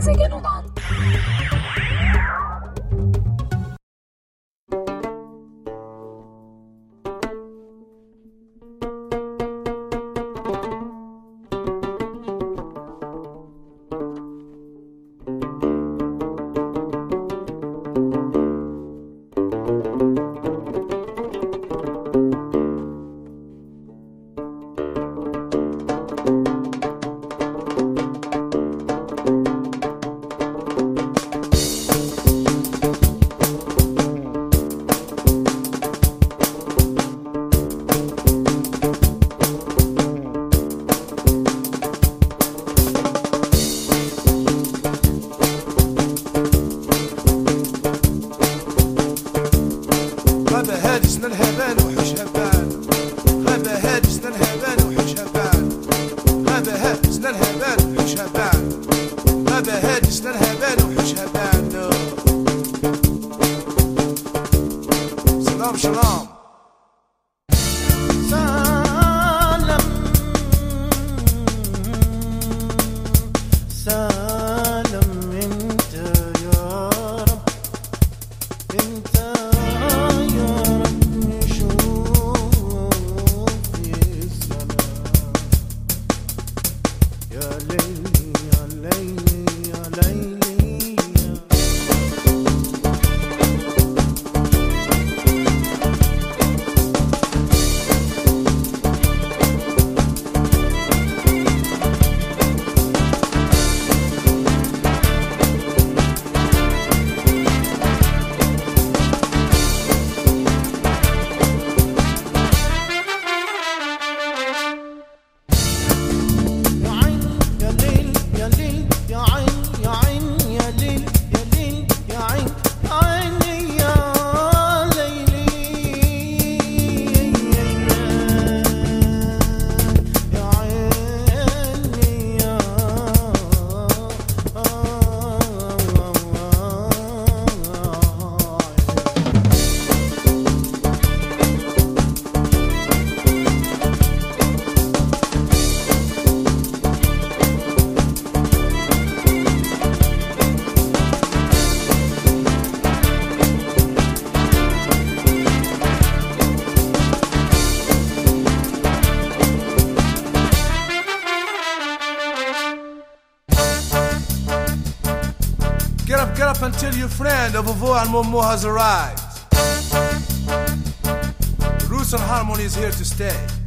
as I get along. nouveau and Momo has arrived. Roots and Harmony is here to stay.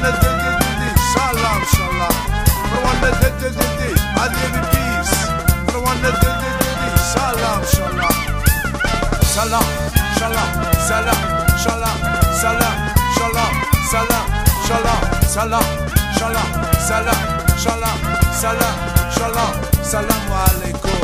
Salam, salam. Rwanda, adieu peace. Rwanda, salam, salam. Salam, salam, salam, salam, salam, salam, salam, salam, salam, salam, salam, salam, salam, salam, salam alaikum.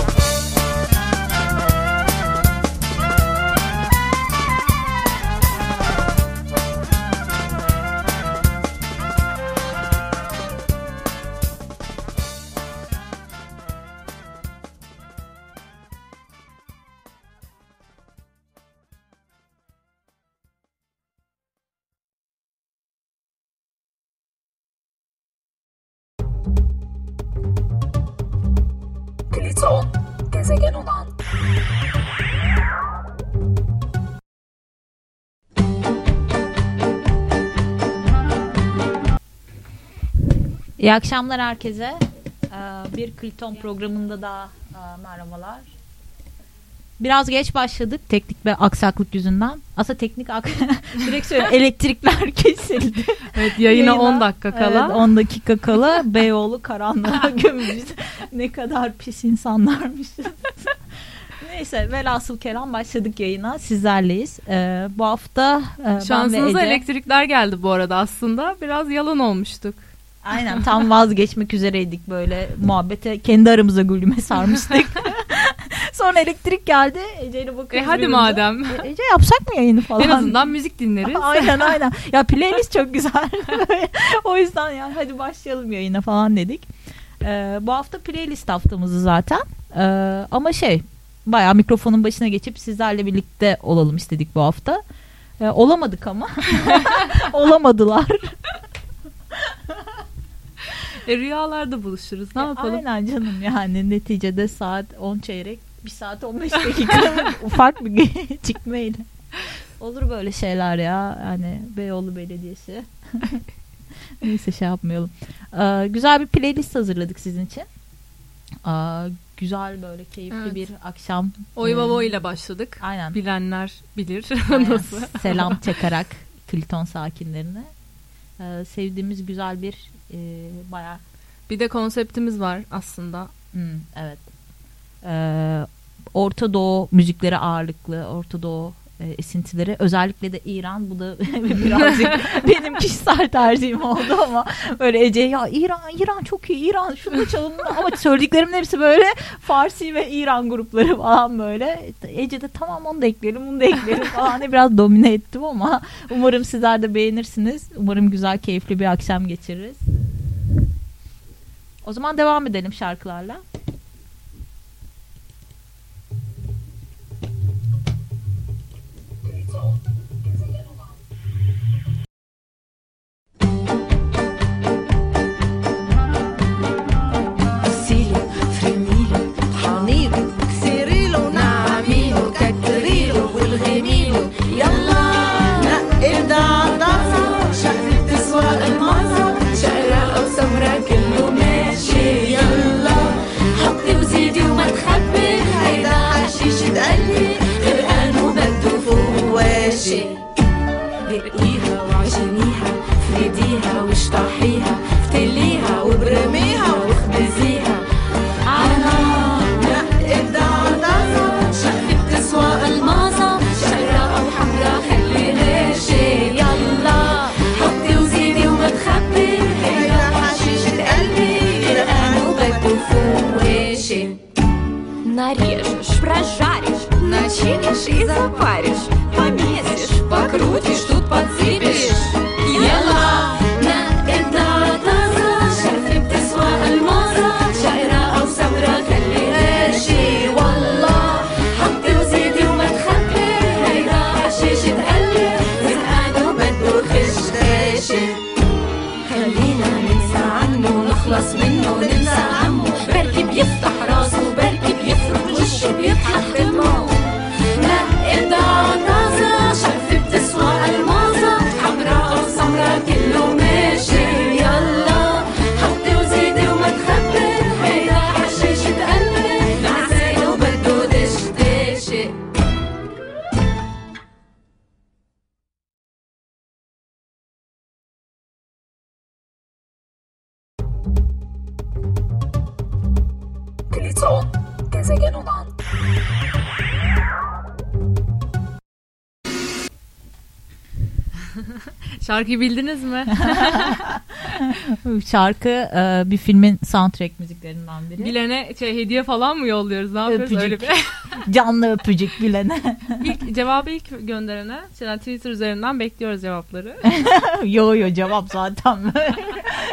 İyi akşamlar herkese. Ee, Bir Kliton programında da e, merhabalar. Biraz geç başladık teknik ve aksaklık yüzünden. Aslında teknik ak direkt söyleyeyim elektrikler kesildi. Evet yayına 10 dakika kala. Evet, 10 dakika kala Beyoğlu karanlığa gömülmüş. ne kadar pis insanlarmışız. Neyse velhasıl kelam başladık yayına. Sizlerleyiz. Ee, bu hafta e, Şansınıza Ece- elektrikler geldi bu arada aslında. Biraz yalan olmuştuk. Aynen tam vazgeçmek üzereydik böyle muhabbete kendi aramıza gülüme sarmıştık. Sonra elektrik geldi. Ece ile bakıyoruz. E hadi birbirimize. madem. E, Ece yapsak mı yayını falan? En azından müzik dinleriz. aynen aynen. Ya playlist çok güzel. o yüzden ya hadi başlayalım yayına falan dedik. Ee, bu hafta playlist haftamızı zaten. Ee, ama şey bayağı mikrofonun başına geçip sizlerle birlikte olalım istedik bu hafta. Ee, olamadık ama. Olamadılar. E, rüyalarda buluşuruz. Ne yapalım? Aynen canım yani neticede saat 10 çeyrek 1 saat 15 dakika ufak bir gecikmeyle. Olur böyle şeyler ya hani Beyoğlu Belediyesi. Neyse şey yapmayalım. Ee, güzel bir playlist hazırladık sizin için. Ee, güzel böyle keyifli Evet. bir akşam. Oy Ee, baba ile başladık. Aynen. Bilenler bilir Aynen. nasıl. Selam çakarak Kliton sakinlerine. Ee, sevdiğimiz güzel bir e, bayağı Bir de konseptimiz var aslında. Hmm, evet. Ee, Orta Doğu müzikleri ağırlıklı, Orta Doğu e, esintileri. Özellikle de İran. Bu da birazcık benim kişisel tercihim oldu ama böyle Ece ya İran, İran çok iyi, İran şunu çalın ama söylediklerimin hepsi böyle Farsi ve İran grupları falan böyle. Ece de tamam onu da ekleyelim, bunu da ekleyelim falan. Biraz domine ettim ama umarım sizler de beğenirsiniz. Umarım güzel, keyifli bir akşam geçiririz. O zaman devam edelim şarkılarla. فواشي رقيها وعجنيها فريديها واشطحيها فتليها وبرميها واخبزيها عنا نقد عطاسة شقفة تسوى المازة شقرة أو حمرا خلي غاشي يلا حطي وزيدي وما تخبي هيدا حشيشة قلبي غرقان وبده فواشي Нарежешь, прожаришь, начинишь и запаришь Помесишь, Покрутишь, тут подсыпешь Şarkıyı bildiniz mi? Şarkı e, bir filmin soundtrack müziklerinden biri. Bilene şey, hediye falan mı yolluyoruz? Ne yapıyoruz? Öpücük. Öyle bir... Canlı öpücük bilene. İlk, cevabı ilk gönderene şeyden, Twitter üzerinden bekliyoruz cevapları. yo yo cevap zaten.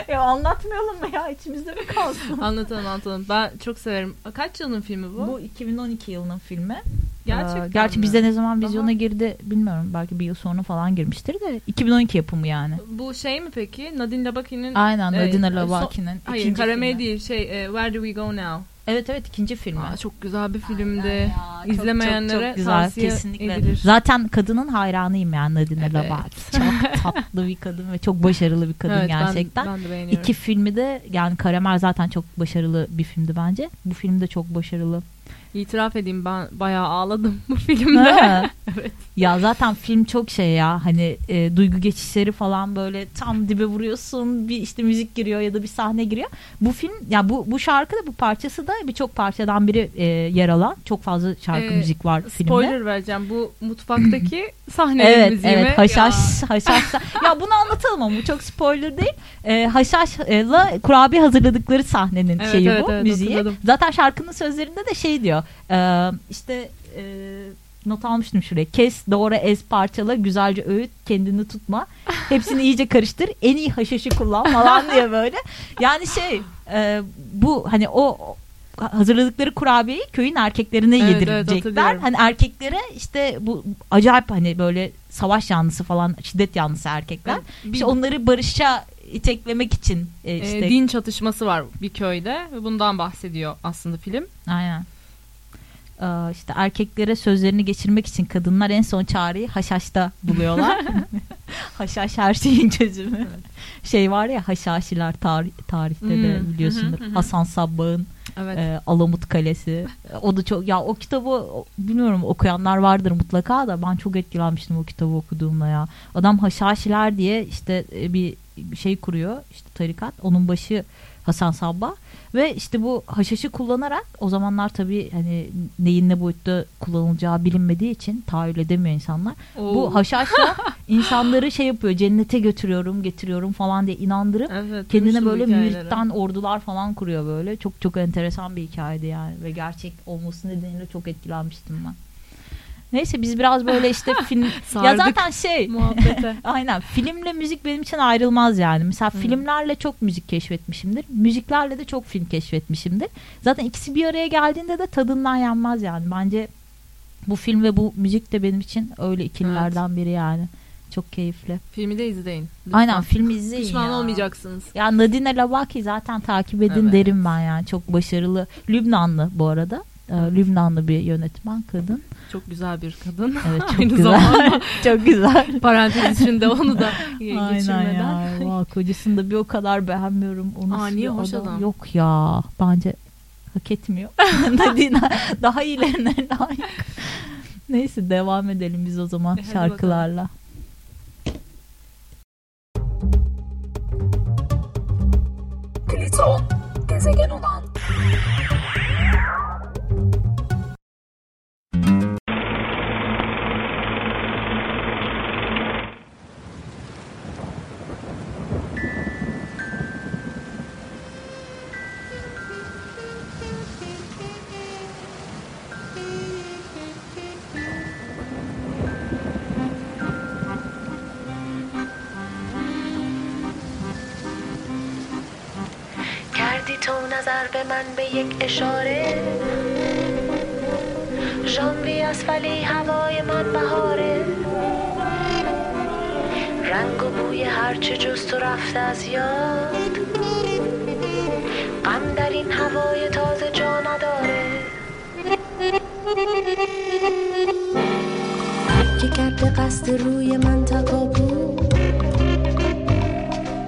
ya anlatmayalım mı ya içimizde mi kalsın? anlatalım anlatalım. Ben çok severim. Kaç yılın filmi bu? Bu 2012 yılının filmi. Gerçekten Ee, Gerçi mi? bizde ne zaman vizyona Daha- girdi bilmiyorum. Belki bir yıl sonra falan girmiştir de 2012 yapımı yani. Bu şey mi peki? Nadine Labaki'nin Aynen e, Nadine son- Lavaki'nin Hayır ikinci Karame filmi. değil şey e, Where Do We Go Now? Evet evet ikinci filmi. Aa, çok güzel bir filmdi. Ya, çok, İzlemeyenlere çok, çok güzel tavsiye kesinlikle. edilir. Zaten kadının hayranıyım yani Nadine Evet. Labaki. Çok tatlı bir kadın ve çok başarılı bir kadın Evet, ben- gerçekten. Ben, de beğeniyorum. İki filmi de yani Karamel zaten çok başarılı bir filmdi bence. Bu film de çok başarılı. İtiraf edeyim ben bayağı ağladım bu filmde. Ha. Ya zaten film çok şey ya hani e, duygu geçişleri falan böyle tam dibe vuruyorsun bir işte müzik giriyor ya da bir sahne giriyor. Bu film ya bu bu şarkı da bu parçası da birçok parçadan biri e, yer alan çok fazla şarkı Ee, müzik var filmde. Spoiler vereceğim. Bu mutfaktaki sahnenin Evet müziği evet haşhaş haşhaşla ya bunu anlatalım ama bu çok spoiler değil. Ee, haşhaşla kurabiye hazırladıkları sahnenin Evet, şeyi evet, bu evet, müziği. hatırladım. Zaten şarkının sözlerinde de şey diyor. e, işte e, not almıştım şuraya. Kes, doğra, ez, parçala, güzelce öğüt, kendini tutma. Hepsini iyice karıştır. En iyi haşhaşı kullan falan diye böyle. Yani şey e, bu hani o hazırladıkları kurabiyeyi köyün erkeklerine Evet, evet, yedirecekler. hatırlıyorum. hani erkeklere işte bu acayip hani böyle savaş yanlısı falan şiddet yanlısı erkekler. Bir, İşte onları barışa iteklemek için e, e, işte din çatışması var bir köyde ve bundan bahsediyor aslında film. aynen. Ee, işte erkeklere sözlerini geçirmek için kadınlar en son çareyi haşhaşta buluyorlar. Haşhaş her şeyin çözümü. Şey var ya haşhaşiler tarih, tarihte de Hmm, biliyorsundur. Hasan Sabbah'ın Evet. e, Alamut Kalesi. O da çok ya o kitabı bilmiyorum okuyanlar vardır mutlaka da ben çok etkilenmiştim o kitabı okuduğumda ya. Adam Haşhaşiler diye işte e, bir şey kuruyor işte tarikat. Onun başı Hasan Sabbah ve işte bu haşhaşı kullanarak o zamanlar tabii hani neyin ne boyutta kullanılacağı bilinmediği için tahayyül edemiyor insanlar. Oo. Bu haşhaşla insanları şey yapıyor cennete götürüyorum getiriyorum falan diye inandırıp evet, kendine böyle müritten ordular falan kuruyor böyle. Çok çok enteresan bir hikayeydi yani ve gerçek olması nedeniyle çok etkilenmiştim ben. Neyse biz biraz böyle işte film ya zaten şey muhabbete. aynen filmle müzik benim için ayrılmaz yani. Mesela Hı. filmlerle çok müzik keşfetmişimdir. Müziklerle de çok film keşfetmişimdir. Zaten ikisi bir araya geldiğinde de tadından yenmez yani. Bence bu film ve bu müzik de benim için öyle ikililerden biri yani. Çok keyifli. Filmi de izleyin. lütfen. Aynen filmi izleyin Pişman ya. olmayacaksınız. Ya Nadine Labaki zaten takip edin Evet. derim ben yani. Çok başarılı. Lübnanlı bu arada. Ee, Lübnanlı bir yönetmen kadın. Çok güzel bir kadın. Evet çok Aynı güzel. zamanda. çok güzel. Parantez içinde onu da Aynen geçirmeden. ya. Kocasını da bir o kadar beğenmiyorum. O nasıl Aa, niye? Hoş adam. Yok ya. Bence hak etmiyor. Daha iyilerine layık. Neyse devam edelim biz o zaman E, hadi şarkılarla. Pliton, gezegen olan من به یک اشاره. ژانوی است ولی هوای من بهاره. رنگ و بوی هرچه جز تو رفته از یاد. غم در این هوای تازه جا نداره. که کرده قصد روی من تکاپو.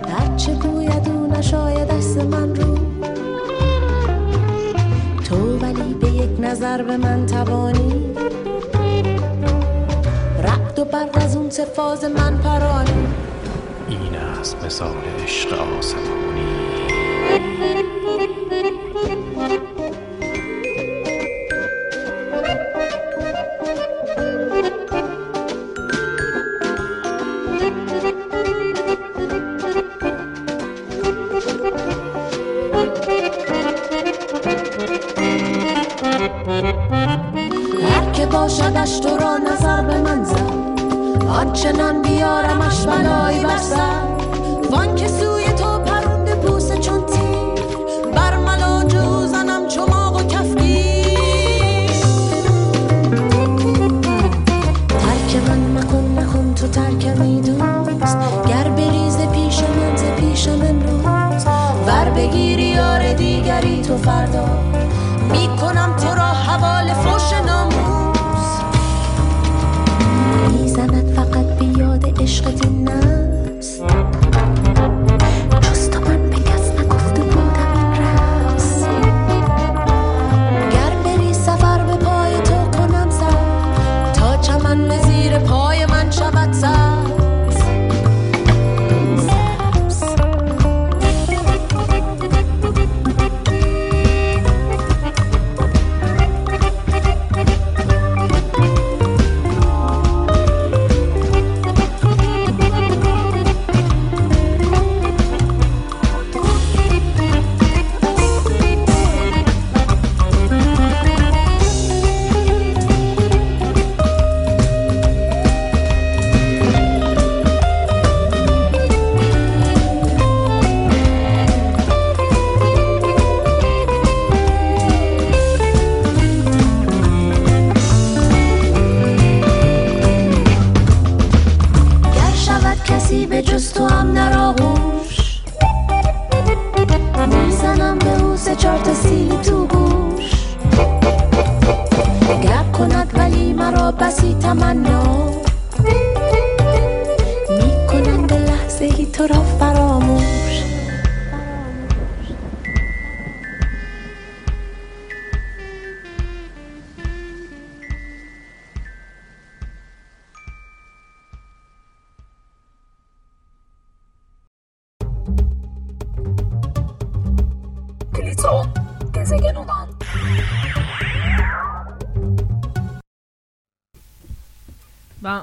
هرچه گوید او نشاید دست من نظر به من توانی. رعد و برق از اون سه فاز من پرانی. این است مثال عشق آسمانی.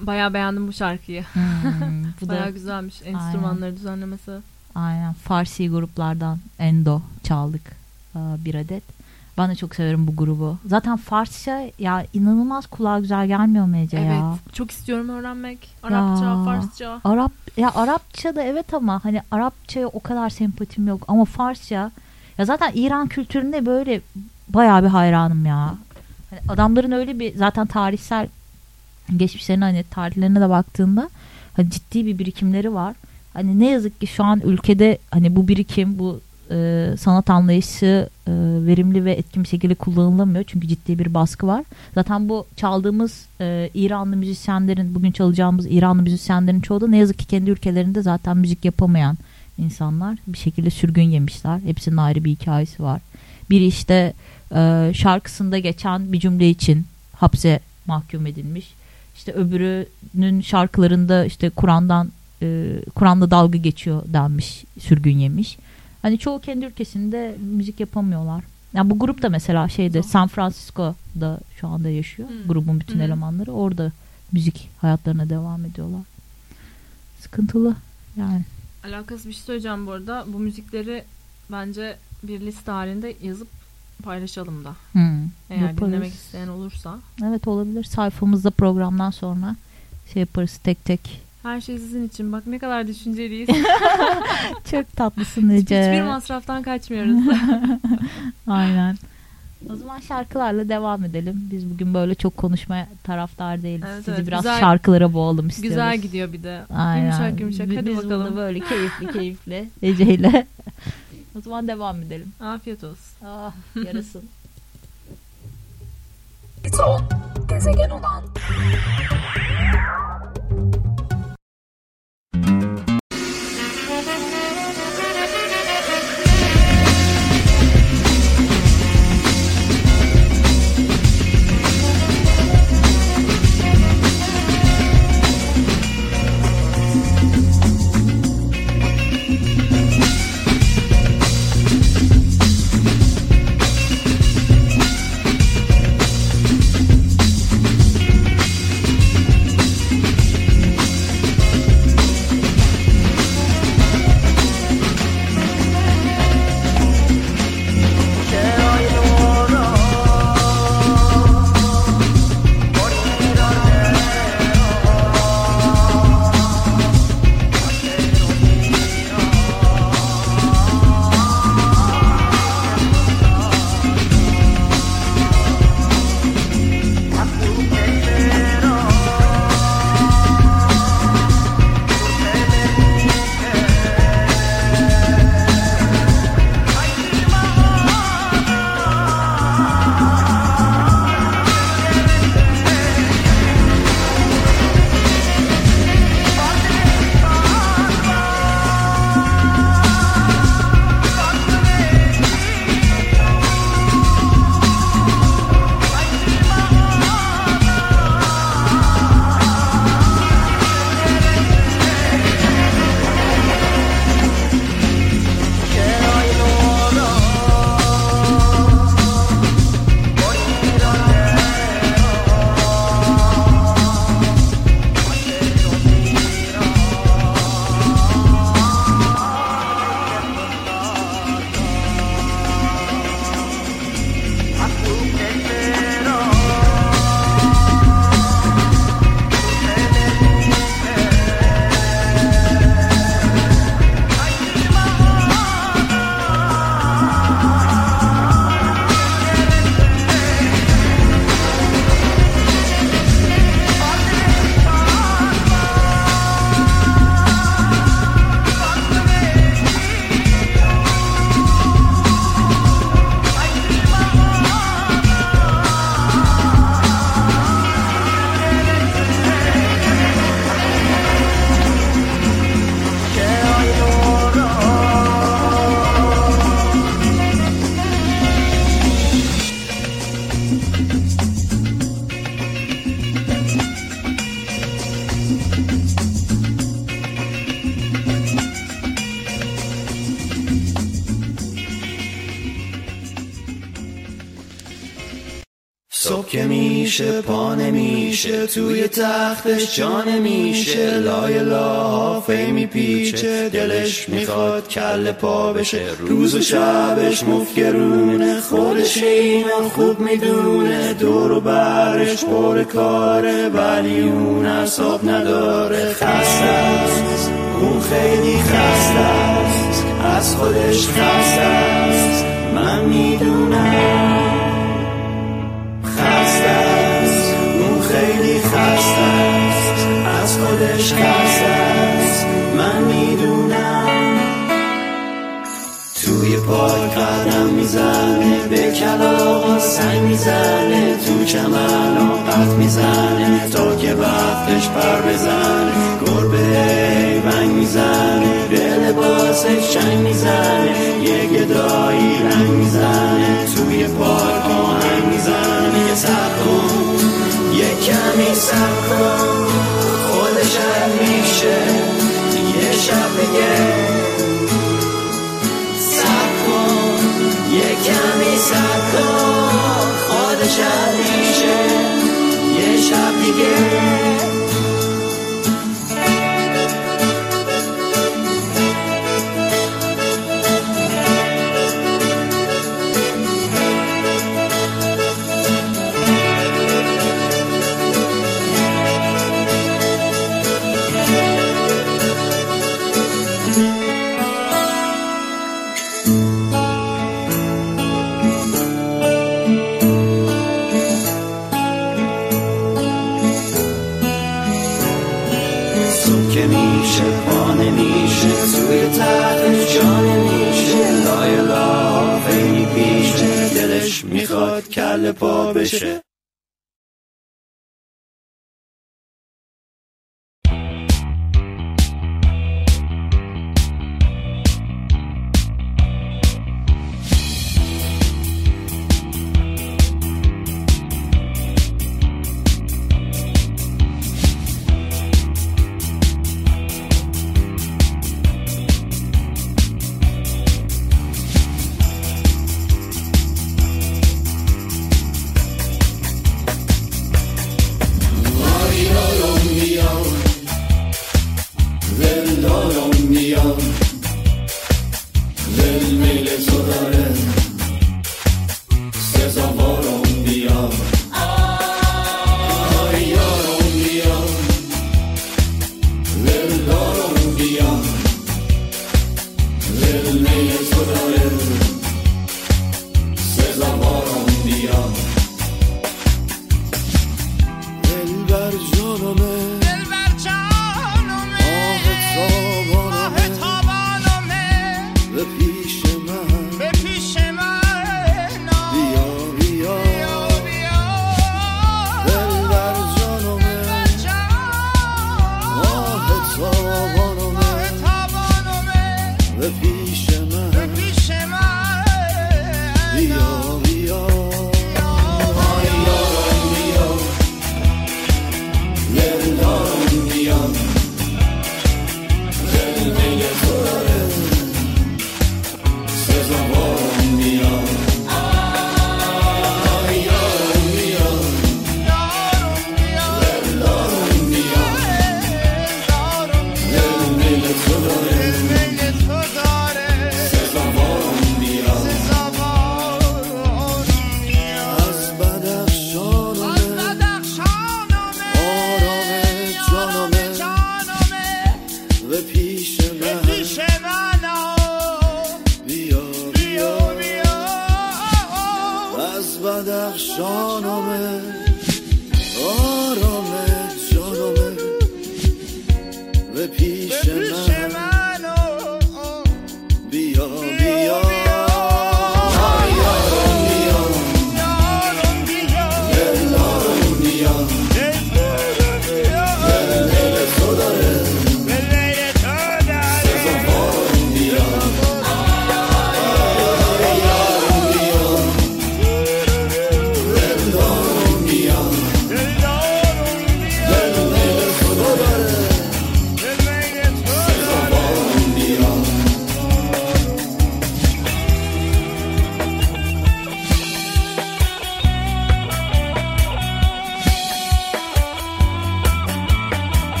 Ben bayağı beğendim bu şarkıyı. Hmm, bu da Bayağı güzelmiş enstrümanları düzenlemesi. aynen Farsi gruplardan Endo çaldık e, bir adet. Ben de çok severim bu grubu. Zaten Farsça ya inanılmaz kulağa güzel gelmiyor mu Ece Evet. ya? Çok istiyorum öğrenmek. Arapça, Ya. Farsça. Arap ya Arapça da evet ama hani Arapçaya o kadar sempatim yok ama Farsça ya zaten İran kültüründe böyle bayağı bir hayranım ya. Hani adamların öyle bir zaten tarihsel geçmişlerine hani tarihlerine de baktığında hani ciddi bir birikimleri var. Hani ne yazık ki şu an ülkede hani bu birikim bu e, sanat anlayışı e, verimli ve etkin bir şekilde kullanılamıyor. Çünkü ciddi bir baskı var. Zaten bu çaldığımız e, İranlı müzisyenlerin bugün çalacağımız İranlı müzisyenlerin çoğu da ne yazık ki kendi ülkelerinde zaten müzik yapamayan insanlar bir şekilde sürgün yemişler. Hepsinin ayrı bir hikayesi var. Biri işte e, şarkısında geçen bir cümle için hapse mahkum edilmiş. İşte öbürünün şarkılarında işte Kur'an'dan e, Kur'an'la dalga geçiyor denmiş, sürgün yemiş. Hani çoğu kendi ülkesinde müzik yapamıyorlar. Yani bu grup da mesela şeyde San Francisco'da şu anda yaşıyor. Hmm. Grubun bütün hı. elemanları orada müzik hayatlarına devam ediyorlar. Sıkıntılı yani. Alakası bir şey söyleyeceğim bu arada. Bu müzikleri bence bir liste halinde yazıp paylaşalım da. Hmm, Eğer yaparız. dinlemek isteyen olursa. Evet olabilir. Sayfamızda programdan sonra şey yaparız tek tek. Her şey sizin için. Bak ne kadar düşünceliyiz. Çok tatlısın Ece. Hiçbir masraftan kaçmıyoruz. Aynen. O zaman şarkılarla devam edelim. Biz bugün böyle çok konuşmaya taraftar değiliz. Evet, Sizi evet. biraz Güzel- şarkılara boğalım istiyoruz. Güzel gidiyor bir de. Aynen. Yumuşak yumuşak. Hadi Biz bakalım. burada böyle keyifli keyifli Ece'yle. O zaman devam edelim. Afiyet olsun. Ah yarasın. Kilit 10. Gezegen olan. توی تختش جا نمیشه لای لا فی میپیچه. دلش می‌خواد کل پا بشه. روز و شبش مفگرونه. خودش اینو خوب می‌دونه. دور و برش پر کاره. ولی اون حساب نداره. خسته است. اون خیلی خسته است. از خودش خسته است. من می‌دونم. خسته از خودش خسته است. من می‌دونم. توی پای قدم می‌زنه به کلاغا سنگ می‌زنه. تو چمن قد می‌زنه تا که وقتش پر بزنه. گربه ونگ می‌زنه به لباسش چنگ می‌زنه. یه گدایی رنگ می‌زنه. توی پای آهنگ می‌زنه میگه سب کمی سب کن خودش میشه. یه شب دیگه. سب کن یه کمی سب کن خودش میشه. یه شب دیگه.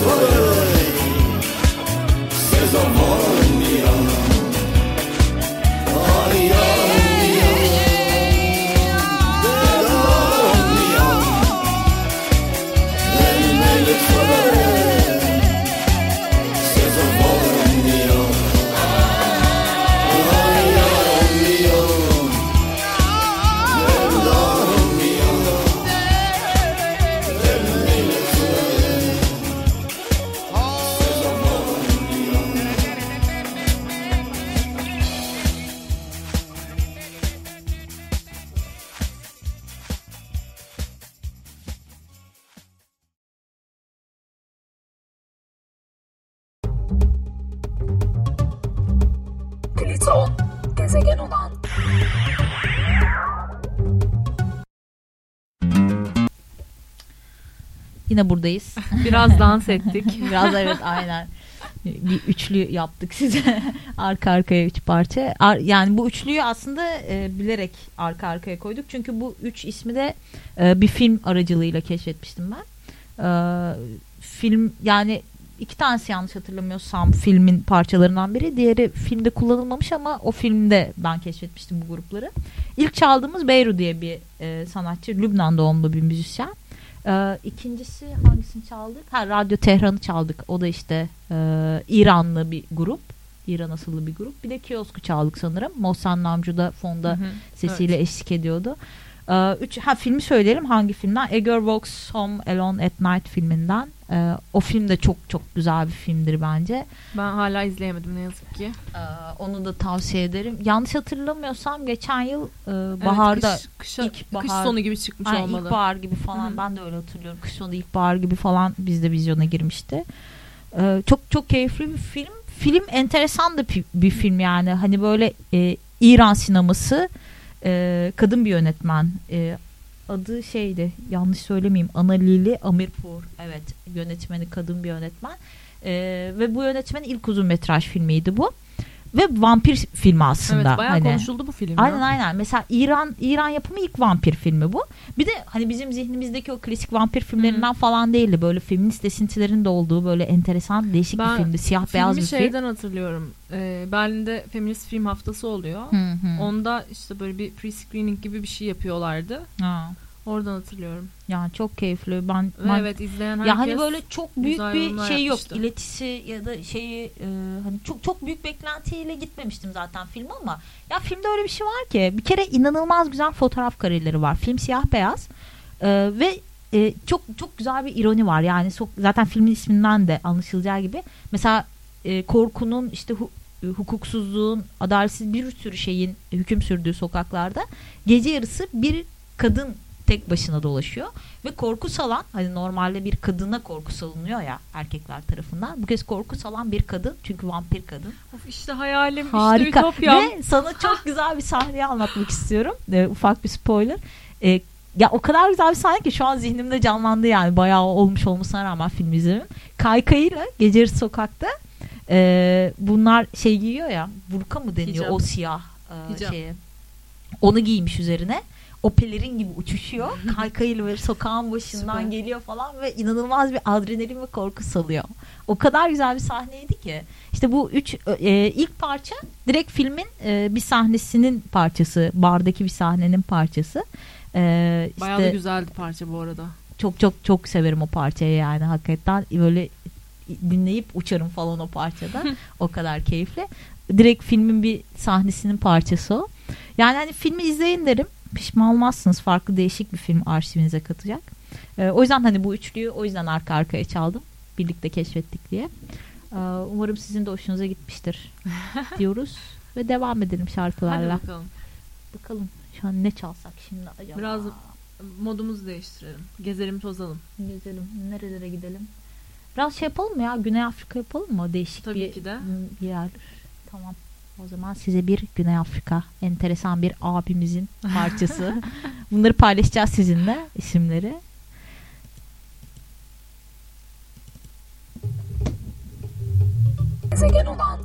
Forever. Yine buradayız. Biraz dans ettik. Biraz evet aynen. Bir üçlü yaptık size. arka arkaya üç parça. Ar- yani bu üçlüyü aslında e, bilerek arka arkaya koyduk. Çünkü bu üç ismi de e, bir film aracılığıyla keşfetmiştim ben. E, film yani iki tanesi yanlış hatırlamıyorsam filmin parçalarından biri. Diğeri filmde kullanılmamış ama o filmde ben keşfetmiştim bu grupları. İlk çaldığımız Beyru diye bir e, sanatçı. Lübnan doğumlu bir müzisyen. Ee, ikincisi hangisini çaldık? Ha, Radyo Tehran'ı çaldık. O da işte e, İranlı bir grup. İran asıllı bir grup. Bir de Kiosk'u çaldık sanırım. Mohsen Namcu da fonda Hı hı, sesiyle eşlik ediyordu. Ee, üç, ha filmi söyleyelim hangi filmden? A Girl Walks Home Alone at Night filminden. Ee, o film de çok çok güzel bir filmdir bence. Ben hala izleyemedim ne yazık ki. Ee, onu da tavsiye ederim. Yanlış hatırlamıyorsam geçen yıl e, Evet, baharda kış, kışa- ilk kış bahar- sonu gibi çıkmış Aynen, olmalı. ilkbahar gibi falan ben de öyle hatırlıyorum. Kış sonu ilkbahar gibi falan bizde vizyona girmişti. Ee, çok çok keyifli bir film. Film enteresan da pi- bir film yani. Hani böyle e, İran sineması e, kadın bir yönetmen. E, adı şeydi yanlış söylemeyeyim. Analili Amirpur. Evet yönetmeni kadın bir yönetmen. E, ve bu yönetmenin ilk uzun metraj filmiydi bu. Ve vampir filmi aslında. Evet bayağı hani. konuşuldu bu film. ya. Aynen aynen. Mesela İran İran yapımı ilk vampir filmi bu. Bir de hani bizim zihnimizdeki o klasik vampir filmlerinden falan değildi. Böyle feminist esintilerin de olduğu böyle enteresan değişik Ben bir filmdi. Siyah beyaz Filmi bir film. şeyden hatırlıyorum. Ee, Berlin'de feminist film haftası oluyor. Hı hı. Onda işte böyle bir pre-screening gibi bir şey yapıyorlardı. Ha. Oradan hatırlıyorum. Yani çok keyifli. Ben, ben evet izleyen herkes ya hani böyle çok büyük bir şey yapmıştı. yok. İletisi ya da şeyi e, hani çok çok büyük beklentiyle gitmemiştim zaten filme ama ya filmde öyle bir şey var ki bir kere inanılmaz güzel fotoğraf kareleri var. Film siyah beyaz E, ve e, çok çok güzel bir ironi var. Yani çok, zaten filmin isminden de anlaşılacağı gibi. Mesela e, korkunun işte hu- hukuksuzluğun, adaletsiz bir sürü şeyin hüküm sürdüğü sokaklarda gece yarısı bir kadın tek başına dolaşıyor. Ve korku salan hani normalde bir kadına korku salınıyor ya erkekler tarafından. Bu kez korku salan bir kadın çünkü vampir kadın. Of işte hayalim harika. işte ütopyam. ve sana çok güzel bir sahneyi anlatmak istiyorum. Ee, ufak bir spoiler. Ee, ya o kadar güzel bir sahne ki şu an zihnimde canlandı yani. Bayağı olmuş olmasına rağmen film izlerim kaykayıyla gece sokakta e, bunlar şey giyiyor ya burka mı deniyor Hicap. o siyah e, şeye? Onu giymiş üzerine o pelerin gibi uçuşuyor. Kaykayıyla böyle sokağın başından Süper. geliyor falan ve inanılmaz bir adrenalin ve korku salıyor. O kadar güzel bir sahneydi ki. İşte bu üç e, ilk parça direkt filmin e, bir sahnesinin parçası. Bardaki bir sahnenin parçası. E, Bayağı da işte güzeldi parça bu arada. çok çok çok severim o parçayı yani hakikaten böyle dinleyip uçarım falan o parçada. o kadar keyifli. Direkt filmin bir sahnesinin parçası o. Yani hani filmi izleyin derim. Pişman olmazsınız. Farklı değişik bir film arşivinize katacak. Ee, o yüzden hani bu üçlüyü o yüzden arka arkaya çaldım. Birlikte keşfettik diye. Ee, umarım sizin de hoşunuza gitmiştir diyoruz. Ve devam edelim Hadi şarkılarla. bakalım. Bakalım şu an ne çalsak şimdi acaba? Biraz modumuzu değiştirelim. Gezelim tozalım. Gezelim. Nerelere gidelim? Biraz şey yapalım mı ya? Güney Afrika yapalım mı? Değişik Tabii bir ki de. bir yer. Tamam. O zaman size bir Güney Afrika enteresan bir abimizin parçası. Bunları paylaşacağız sizinle isimleri. Gezegen olan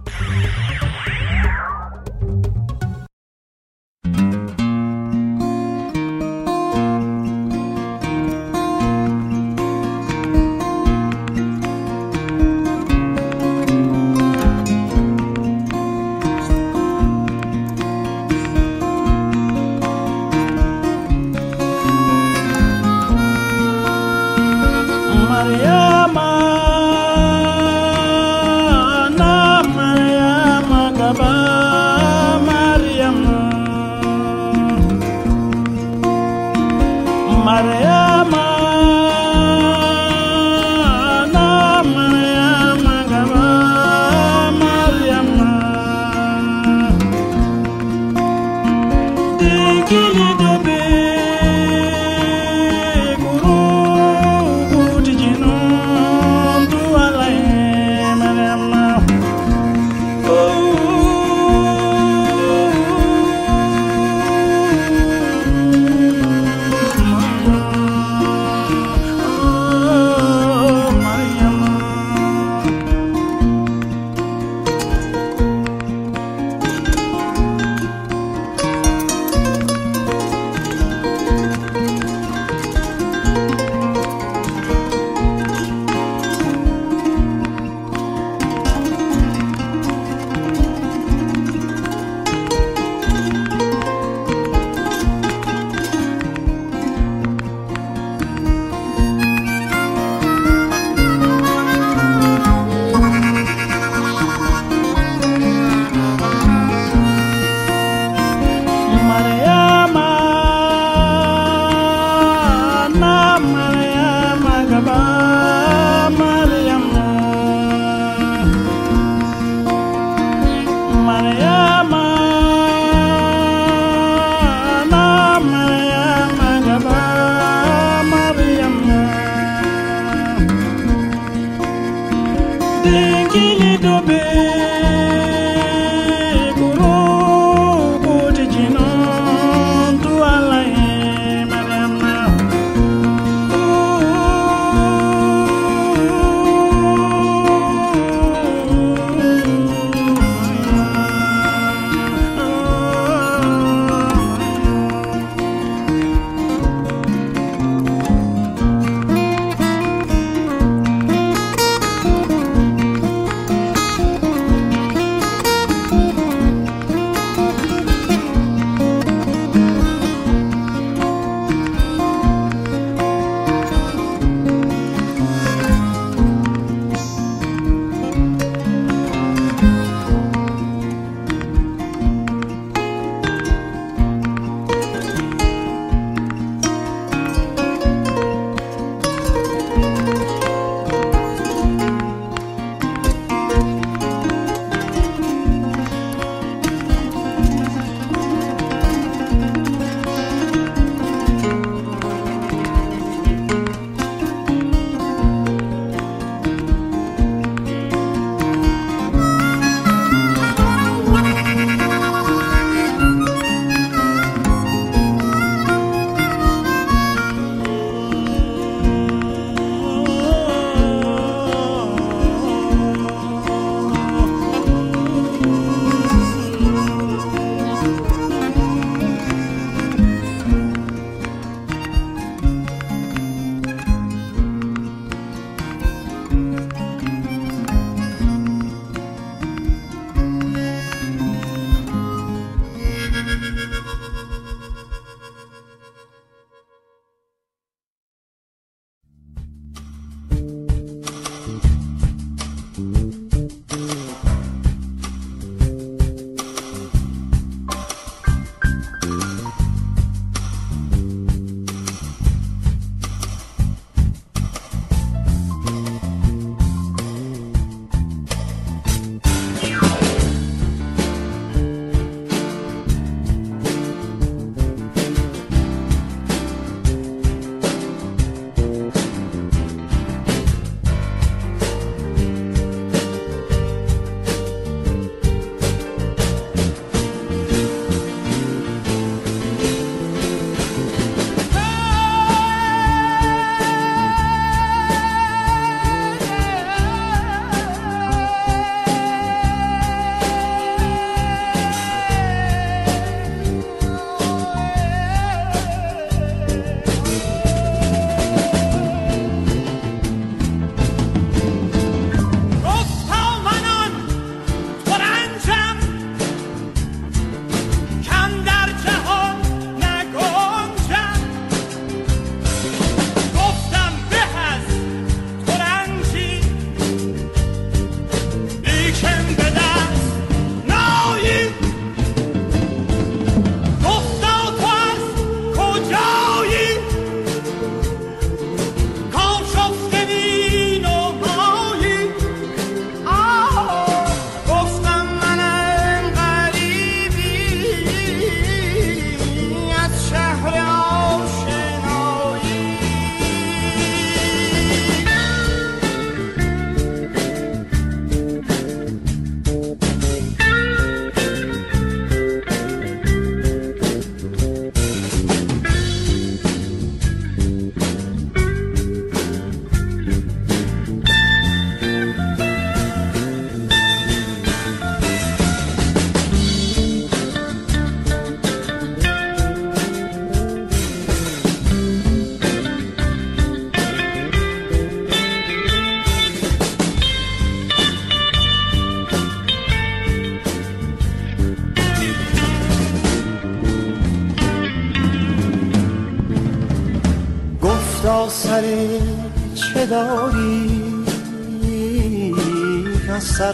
داری از سر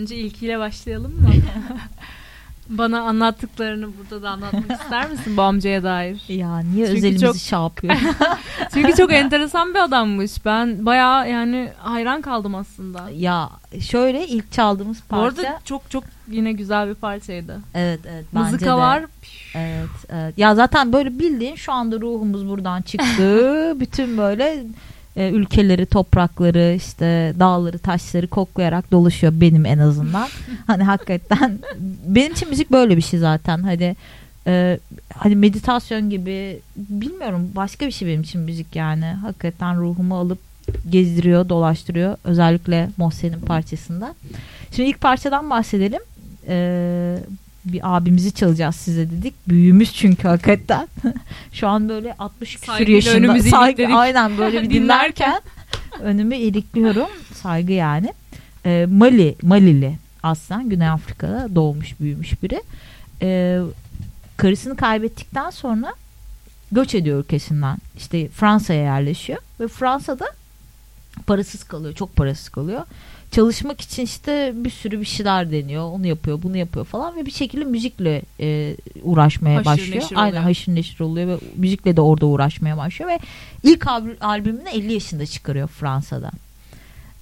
Önce ilkiyle başlayalım mı? Bana anlattıklarını burada da anlatmak ister misin bu amcaya dair? Ya niye Çünkü özelimizi çok- şey yapıyor? Çünkü çok enteresan bir adammış. Ben bayağı yani hayran kaldım aslında. ya şöyle ilk çaldığımız Bu parça. arada çok çok yine güzel bir parçaydı. Evet evet bence Mızıka de. var. Evet, evet. Ya zaten böyle bildiğin şu anda ruhumuz buradan çıktı. Bütün böyle e, ülkeleri, toprakları, işte dağları, taşları koklayarak dolaşıyor benim en azından. hani hakikaten benim için müzik böyle bir şey zaten. Hani e, hani meditasyon gibi bilmiyorum başka bir şey benim için müzik yani. Hakikaten ruhumu alıp gezdiriyor, dolaştırıyor. Özellikle Mohsen'in parçasında. Şimdi ilk parçadan bahsedelim. Ee, bir abimizi çalacağız size dedik. Büyüğümüz çünkü hakikaten. Şu an böyle 60 küsur Saygıyla yaşında. Saygı, aynen böyle bir dinlerken önümü ilikliyorum. Saygı yani. Ee, Mali, Malili aslen Güney Afrika'da doğmuş büyümüş biri. Ee, karısını kaybettikten sonra göç ediyor ülkesinden. İşte Fransa'ya yerleşiyor ve Fransa'da parasız kalıyor. Çok parasız kalıyor. Çalışmak için işte bir sürü bir şeyler deniyor. Onu yapıyor, bunu yapıyor falan ve bir şekilde müzikle e, uğraşmaya Haşır başlıyor. neşir Aynen oluyor. haşır neşir oluyor ve müzikle de orada uğraşmaya başlıyor ve ilk al- albümünü 50 yaşında çıkarıyor Fransa'da.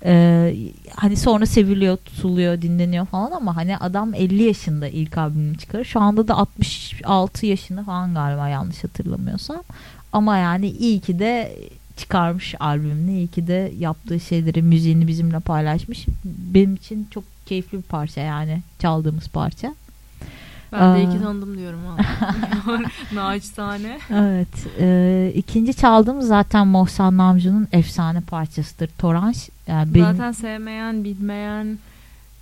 Ee, hani sonra seviliyor, tutuluyor, dinleniyor falan ama hani adam 50 yaşında ilk albümünü çıkarır. Şu anda da 66 yaşında falan galiba yanlış hatırlamıyorsam. Ama yani iyi ki de çıkarmış albümünü, iyi ki de yaptığı şeyleri, müziğini bizimle paylaşmış. Benim için çok keyifli bir parça yani çaldığımız parça. Ben de iyi Aa. ki tanıdım diyorum ha. Naçizane. Evet. E, ikinci çaldığımız zaten Mohsen Namju'nun efsane parçasıdır. Toranş. Yani benim, Zaten sevmeyen, bilmeyen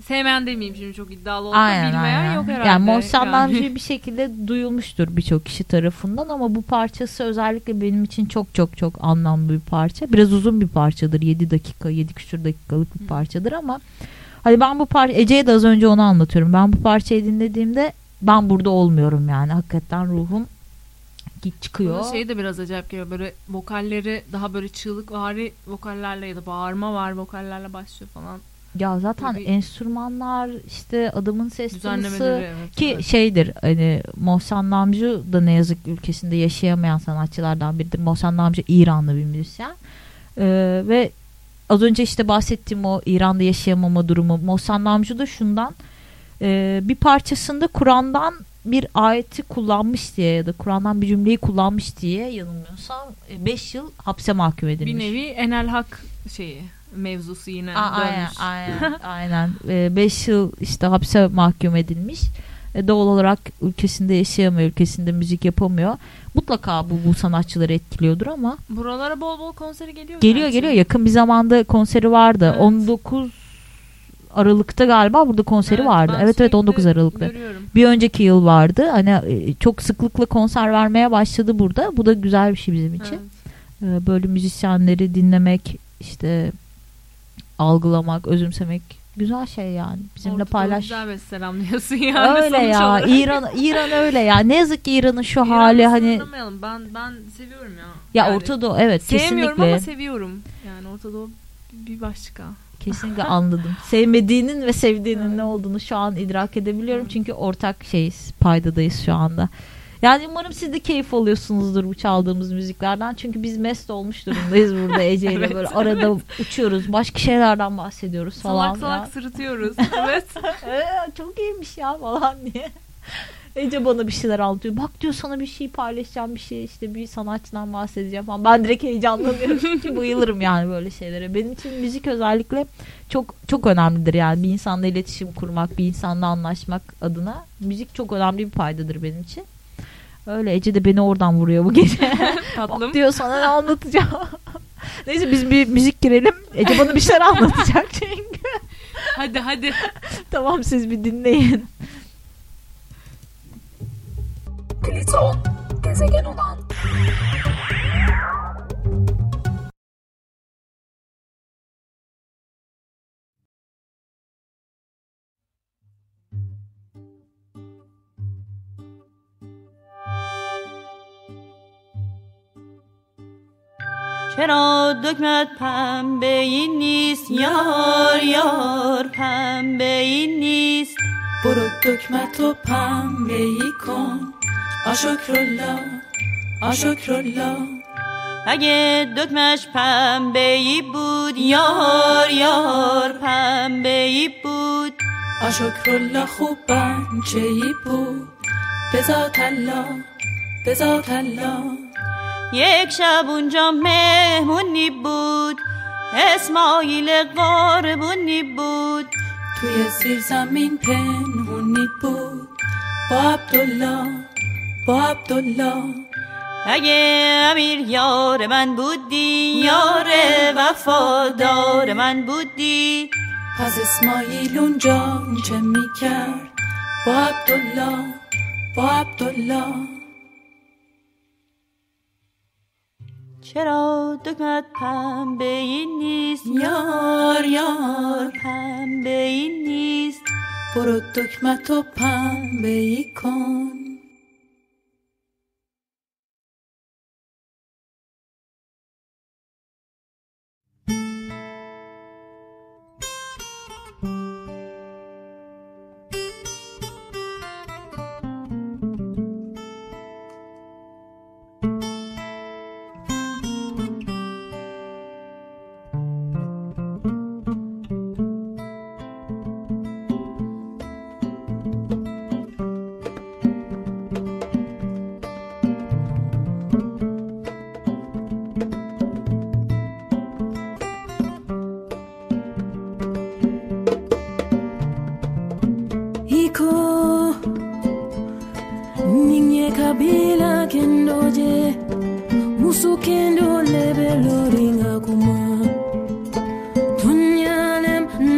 sevmeyen demeyeyim şimdi çok iddialı olsa Aynen, bilmeyen aynen. yok herhalde. Yani Mohsen Yani. Bir şekilde duyulmuştur birçok kişi tarafından ama bu parçası özellikle benim için çok çok çok anlamlı bir parça. Biraz uzun bir parçadır. 7 dakika, 7 küsur dakikalık bir parçadır ama hani ben bu parça Ece'ye de az önce onu anlatıyorum. Ben bu parçayı dinlediğimde ben burada olmuyorum yani. Hakikaten ruhum git çıkıyor. Bunun şeyi de biraz acayip geliyor. Böyle vokalleri daha böyle çığlık vari vokallerle ya da bağırma var vokallerle başlıyor falan. Ya zaten bir- enstrümanlar işte adamın ses tonası evet, ki evet. şeydir hani Mohsen Namju da ne yazık ülkesinde yaşayamayan sanatçılardan biridir. Mohsen Namju İranlı bir müzisyen Ee, ve az önce işte bahsettiğim o İran'da yaşayamama durumu Mohsen Namju da şundan e, bir parçasında Kur'an'dan bir ayeti kullanmış diye ya da Kur'an'dan bir cümleyi kullanmış diye yanılmıyorsam 5 yıl hapse mahkum edilmiş. Bir nevi enel hak şeyi mevzusu yine aynen, dönmüş. aynen, aynen. 5 yıl işte hapse mahkum edilmiş. E, doğal olarak ülkesinde yaşayamıyor, ülkesinde müzik yapamıyor. Mutlaka bu bu sanatçıları etkiliyordur ama Buralara bol bol konseri geliyor. geliyor gerçi. geliyor. Yakın bir zamanda konseri vardı. Evet. 19 Aralık'ta galiba burada konseri Evet, vardı. Evet evet sürekli 19 Aralık'ta. görüyorum. Bir önceki yıl vardı. Hani e, çok sıklıkla konser vermeye başladı burada. Bu da güzel bir şey bizim için. Evet. Ee, böyle müzisyenleri dinlemek işte algılamak, özümsemek güzel şey yani. Bizimle Ortada paylaş. Güzel ve selamlıyorsun yani. öyle ya. olarak. İran İran öyle ya. Ne yazık ki İran'ın şu İran'ı hali hani. Ben ben seviyorum ya. ya Yani Orta Doğu evet Sevmiyorum kesinlikle ama seviyorum. Yani Orta Doğu bir başka. kesinlikle anladım. Sevmediğinin ve sevdiğinin ne olduğunu şu an idrak edebiliyorum. Çünkü ortak şeyiz, paydadayız şu anda. Yani umarım siz de keyif alıyorsunuzdur bu çaldığımız müziklerden. Çünkü biz mest olmuş durumdayız burada Ece ile Evet, böyle arada uçuyoruz. Başka şeylerden bahsediyoruz falan. Salak salak ya. sırıtıyoruz. evet. Ee, çok iyiymiş ya falan diye. Ece bana bir şeyler anlatıyor. Bak diyor sana bir şey paylaşacağım bir şey işte bir sanatçıdan bahsedeceğim falan. Ben direkt heyecanlanıyorum çünkü bayılırım yani böyle şeylere. Benim için müzik özellikle çok çok önemlidir yani bir insanla iletişim kurmak, bir insanla anlaşmak adına müzik çok önemli bir paydadır benim için. Öyle Ece de beni oradan vuruyor bu gece. Tatlım. Diyor sana ne anlatacağım. Neyse biz bir müzik girelim. Ece bana bir şeyler anlatacak çünkü. Hadi hadi. tamam siz bir dinleyin. Pliton, gezegen olan چرا دکمت پنبه این نیست؟ یار یار پنبه این نیست. برو دکمت و پنبه ای کن. آشکرالله آشکرالله. اگه دکمش پنبه ای بود یار یار پنبه ای بود. آشکرالله خوب بنچه ای بود. بذات الله بذات الله. یک شب اونجا مهمونی بود اسماعیل قاربونی بود. توی زیر زمین پنهونی بود. با عبدالله با عبدالله. اگه امیر یار من بودی یار وفادار من بودی. پس اسماعیل اونجا چه می‌کرد؟ با عبدالله با عبدالله. چرا دکمت پنبه ای نیست؟ یار یار. پنبه ای نیست. برو دکمت و پنبه ای کن.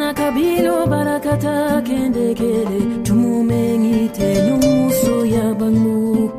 Na kabilo barakata kendekele tumumengite nyumuso ya bangu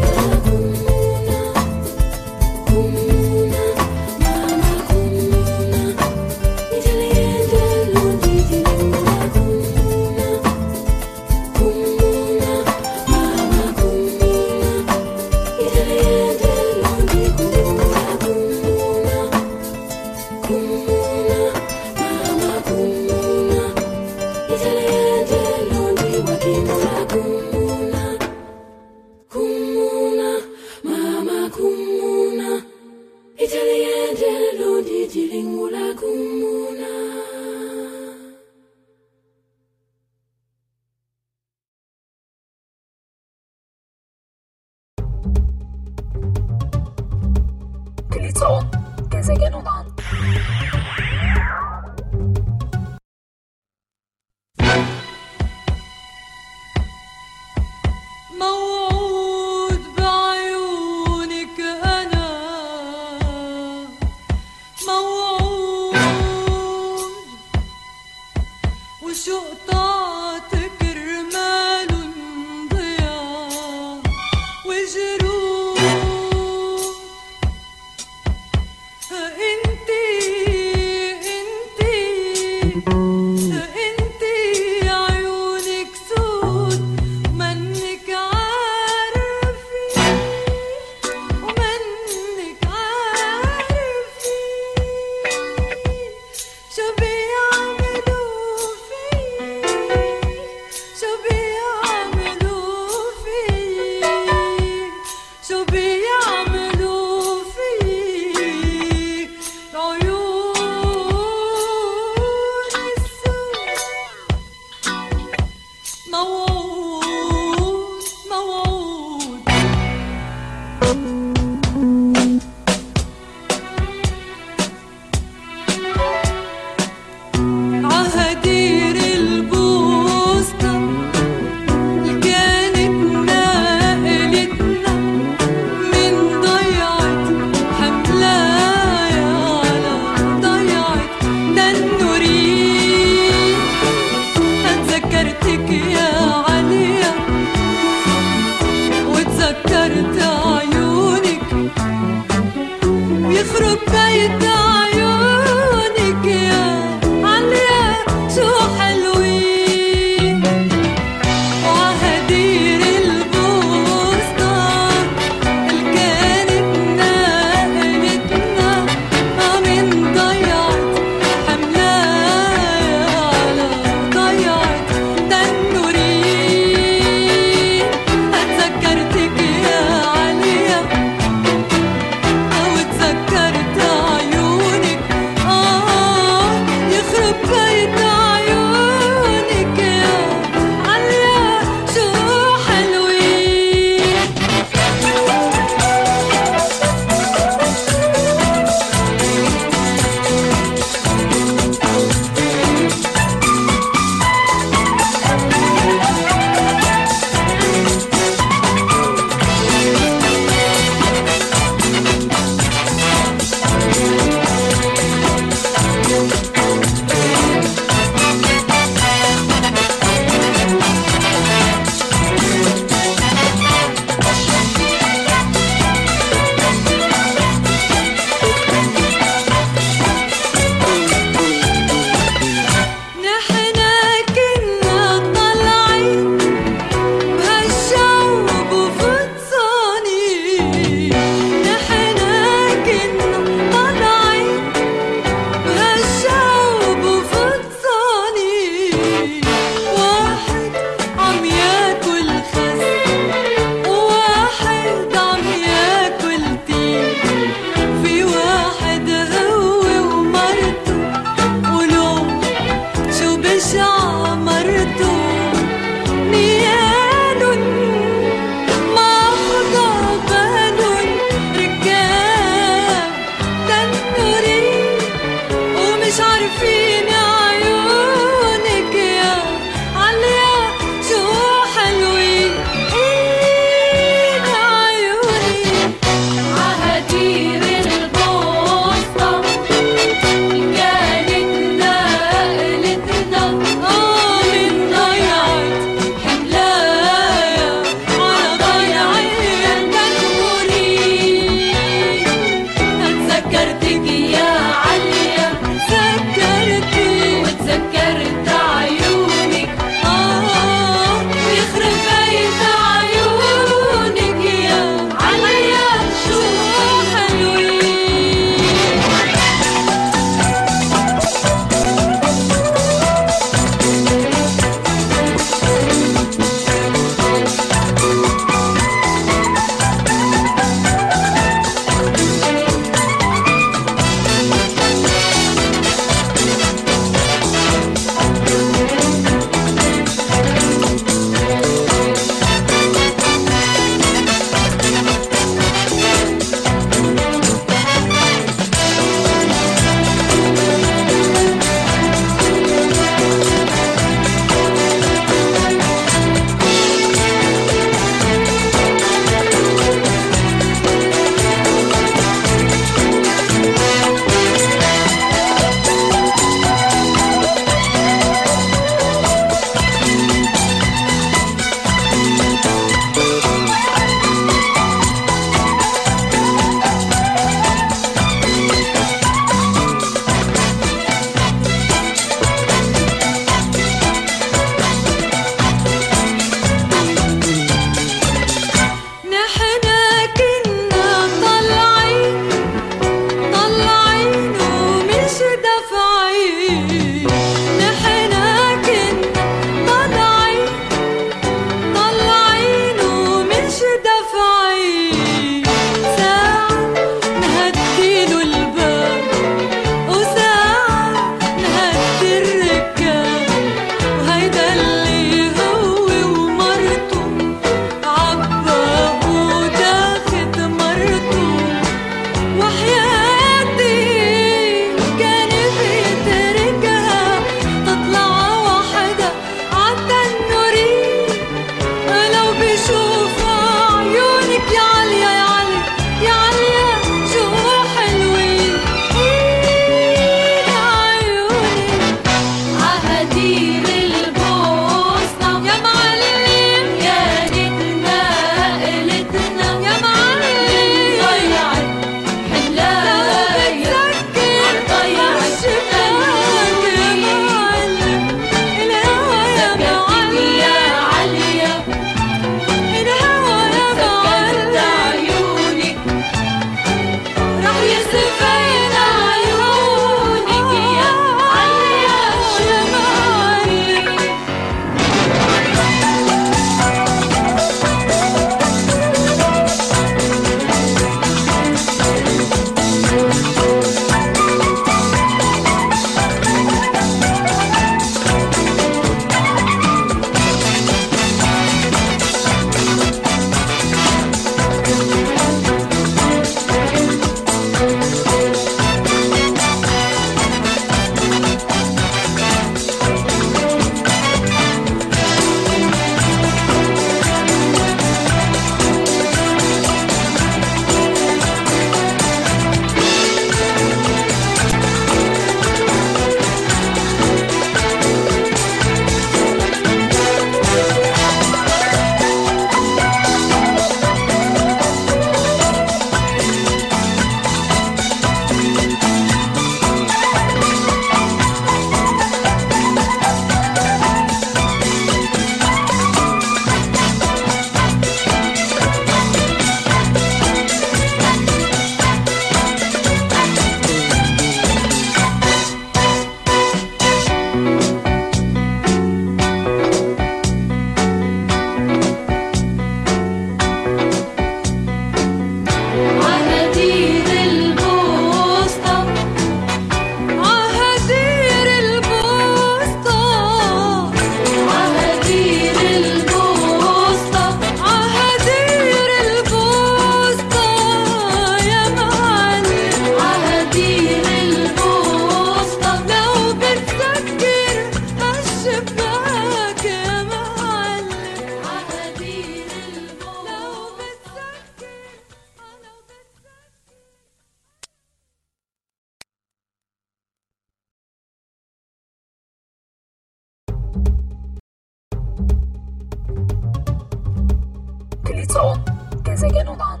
gezegen olan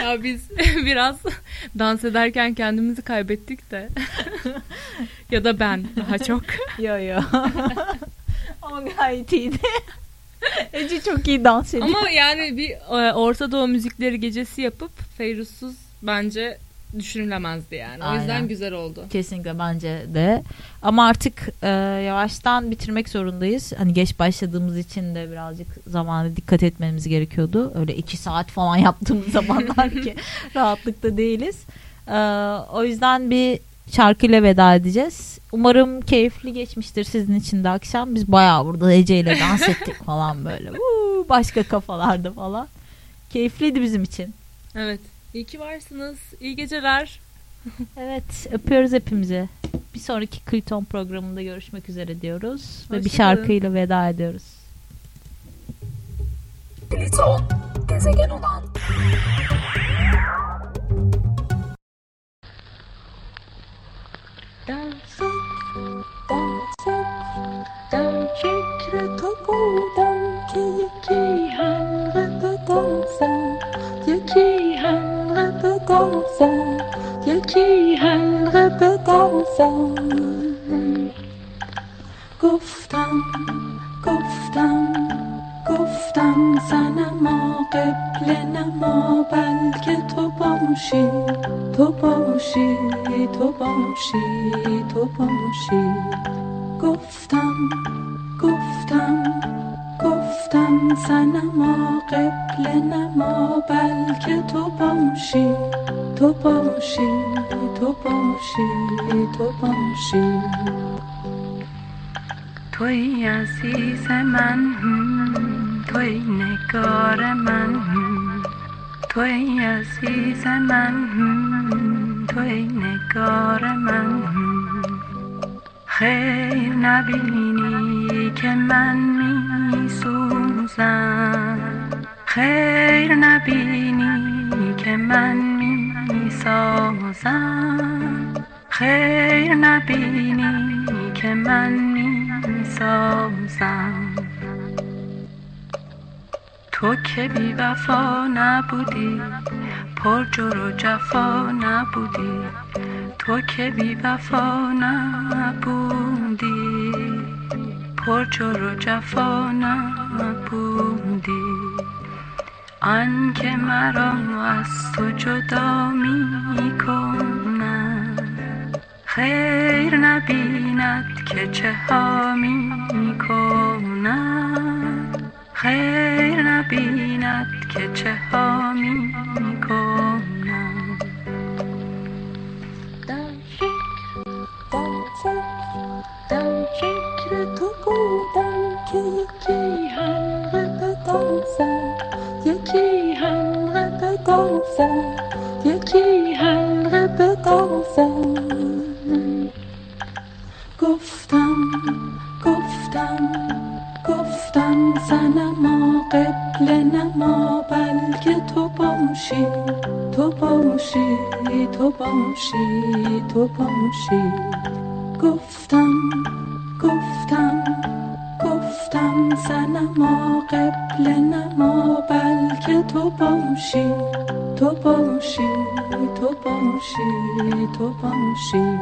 Ya biz biraz dans ederken kendimizi kaybettik de. ya da ben daha çok. yo yo. Ama gayet iyiydi. Ece çok iyi dans ediyor. Ama yani bir e, Orta Doğu müzikleri gecesi yapıp Feyruzsuz bence düşünülemezdi yani. O yüzden güzel oldu. Kesinlikle bence de. Ama artık e, yavaştan bitirmek zorundayız. Hani geç başladığımız için de birazcık zamana dikkat etmemiz gerekiyordu. Öyle iki saat falan yaptığımız zamanlar ki rahatlıkta değiliz. E, o yüzden bir şarkıyla veda edeceğiz. Umarım keyifli geçmiştir sizin için de akşam. Biz bayağı burada Ece ile dans ettik falan böyle. Uuu, başka kafalarda falan. Keyifliydi bizim için. Evet. İyi ki varsınız. İyi geceler. evet öpüyoruz hepimizi. Bir sonraki Kriton programında görüşmek üzere diyoruz. Hoşçakalın. Ve bir şarkıyla veda ediyoruz. Kriton, gezegen olan. Dansa, dansa, danke Kritopodan, ki yaki han, ve dansa, yaki han. بدازم یکی حلقه بدازم گفتم گفتم گفتم سنما قبل نما بلکه تو باشی تو باشی تو باشی تو باشی گفتم گفتم گفتم سنما قبل نما بلکه تو باشی تو باشی تو باشی تو باشی. توی عزیز من توی نگار من توی عزیز من توی نگار من. خیر نبینی که من می سوزم خیر نبینی که من می سازم خیر نبینی که من می سازم تو که بی وفا نبودی پر جور و جفا نبودی. تو که بی وفا نبودی پر جور و جفا نبودی. آن که مرا از تو جدا می خیر نبیند که چه ها می خیر نبیند که چه ها می بدازم یکی حلقه بدازم گفتم گفتم گفتم سنما قبل نما بلکه تو باشی تو باشی تو باشی تو باشی. گفتم گفتم گفتم سنما قبل نما بلکه تو باشی. تو باشی تو باشی تو باشی